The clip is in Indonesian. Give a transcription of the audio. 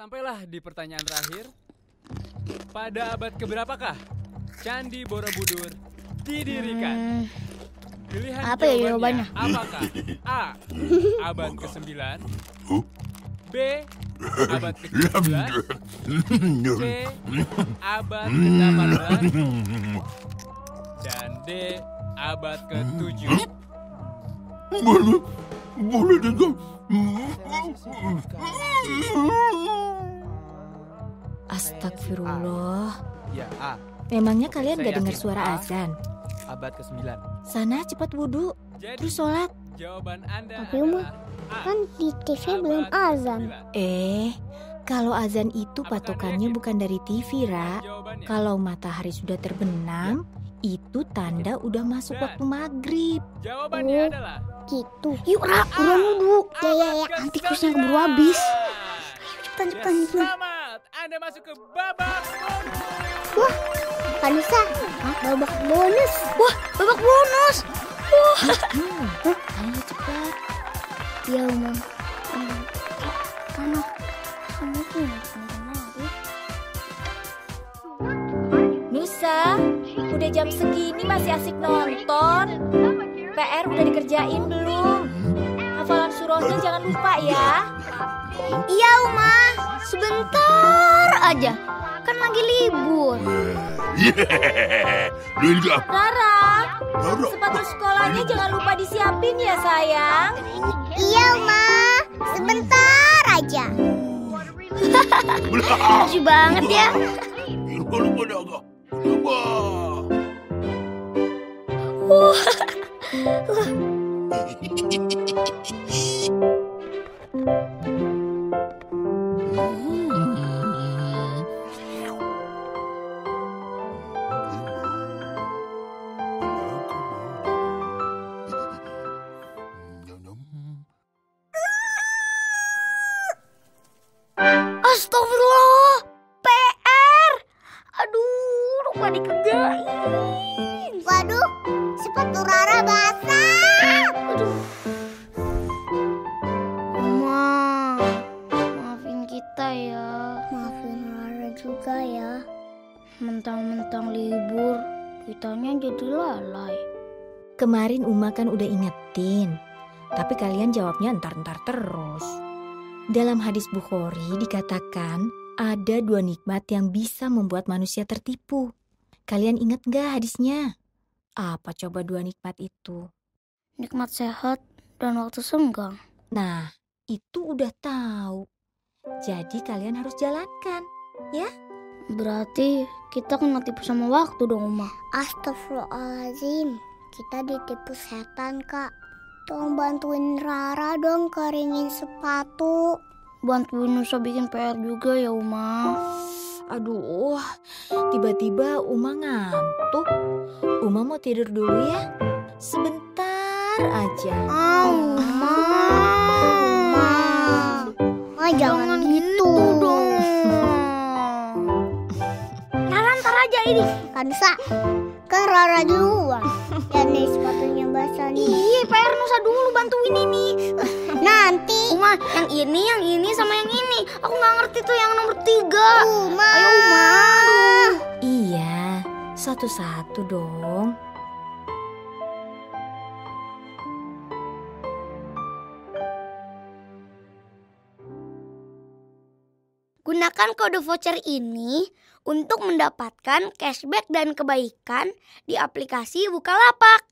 Sampailah di pertanyaan terakhir. Pada abad keberapakah Candi Borobudur didirikan? Pilihan Apa ya jawabannya jawabannya? apakah? A. Abad ke-9 B. Abad ke-17 C. Abad ke-18 Dan D. Abad ke-7 Boleh, dengar. Astagfirullah. Ya, A. Memangnya kalian Saya gak dengar suara azan? Abad ke-9. Sana cepat wudhu, Jadi terus sholat. jawaban Anda Tapi, A. kan di TV belum azan. ke-9. Eh, kalau azan itu patokannya bukan dari TV, Ra. Kalau matahari sudah terbenam, itu tanda udah masuk Dan waktu maghrib. Jawabannya Oh. adalah Gitu. Yuk, Ra, buruan wudhu. Ya, ya, ya. Nanti ke-9. kursnya keburu habis. Cepetan, Ya, cepetan, cepetan. Selamat, Anda masuk ke babak bonus. Wah, Kanisa. Babak bonus. Wah, babak bonus. Wah. Ayo cepat. Ya, Umam. Udah jam segini masih asik nonton. PR udah dikerjain belum? Hafalan surahnya jangan lupa ya. Iya, Uma. Sebentar aja. Kan lagi libur. Lihat, Rara, Rara. sepatu sekolahnya jangan lupa disiapin ya sayang. Iya, Uma. Sebentar aja. Lucu banget ya. Lupa, lupa, naga. Astagfirullah. PR. Aduh, lupa dikerjain. Rara basah. Aduh. Ma, maafin kita ya. Maafin Rara juga ya. Mentang-mentang libur, kitanya jadi lalai. Kemarin Uma kan udah ingetin, tapi kalian jawabnya entar-entar terus. Dalam hadis Bukhari dikatakan ada dua nikmat yang bisa membuat manusia tertipu. Kalian ingat gak hadisnya? Apa coba dua nikmat itu? Nikmat sehat dan waktu senggang. Nah, itu udah tahu. Jadi kalian harus jalankan. Berarti kita kena tipu sama waktu dong, Uma. Astagfirullahaladzim. Kita ditipu setan, Kak. Tolong bantuin Rara dong keringin sepatu. Bantuin Nusa bikin PR juga ya, Uma. Aduh, tiba-tiba Uma ngantuk. Uma mau tidur dulu ya? Sebentar aja. Ah, Uma. Uma. jangan, gitu, dong. Rara ntar aja ini. Kansa, kan Rara duluan. Ya nih sepatunya basah nih. Iya, PR Nusa dulu bantuin ini. Uma, yang ini, yang ini, sama yang ini. Aku nggak ngerti tuh yang nomor tiga. Uma. Ayo, Uma. Iya, satu-satu dong. Gunakan kode voucher ini untuk mendapatkan cashback dan kebaikan di aplikasi Bukalapak.